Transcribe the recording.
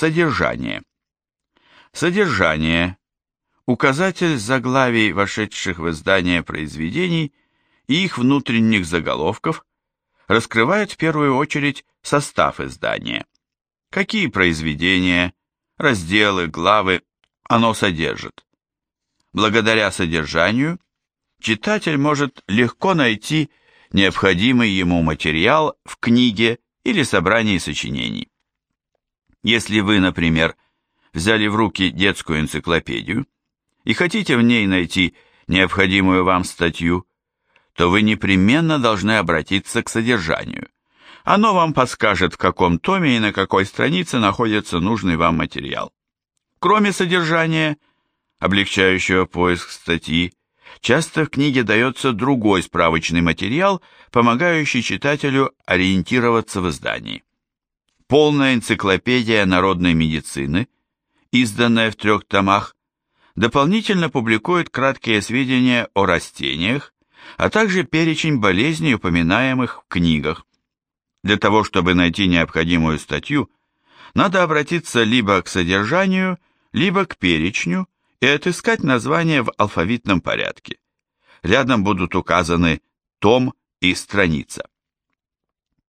Содержание. Содержание – указатель заглавий вошедших в издание произведений и их внутренних заголовков, раскрывает в первую очередь состав издания. Какие произведения, разделы, главы оно содержит. Благодаря содержанию читатель может легко найти необходимый ему материал в книге или собрании сочинений. Если вы, например, взяли в руки детскую энциклопедию и хотите в ней найти необходимую вам статью, то вы непременно должны обратиться к содержанию. Оно вам подскажет, в каком томе и на какой странице находится нужный вам материал. Кроме содержания, облегчающего поиск статьи, часто в книге дается другой справочный материал, помогающий читателю ориентироваться в издании. Полная энциклопедия народной медицины, изданная в трех томах, дополнительно публикует краткие сведения о растениях, а также перечень болезней, упоминаемых в книгах. Для того, чтобы найти необходимую статью, надо обратиться либо к содержанию, либо к перечню и отыскать название в алфавитном порядке. Рядом будут указаны том и страница.